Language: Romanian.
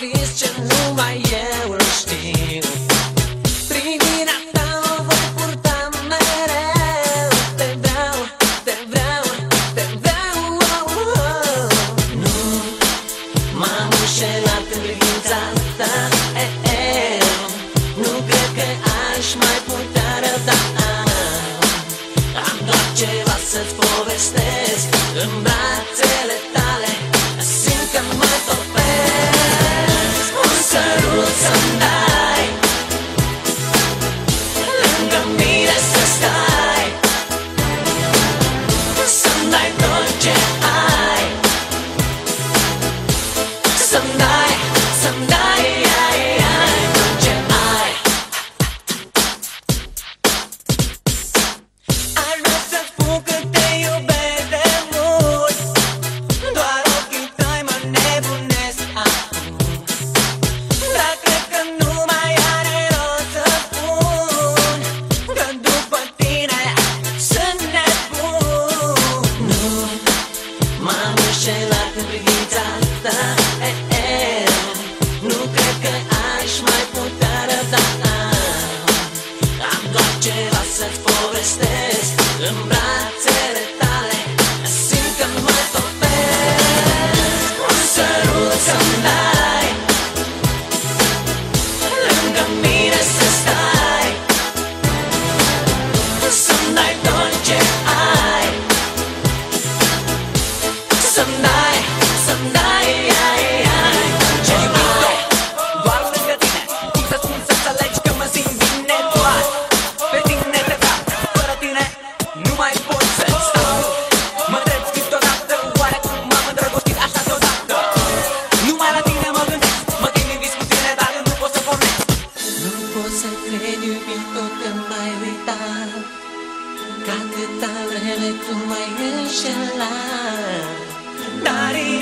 It's just înșelat în privința asta Nu cred că aș mai putea răbda. Am doar ceva să-ți povestesc În brațele tale Simt că mă tot lasă-ți povestesc. Îmbrac Că mai uita Că câta vreme tu mai înșela Dar e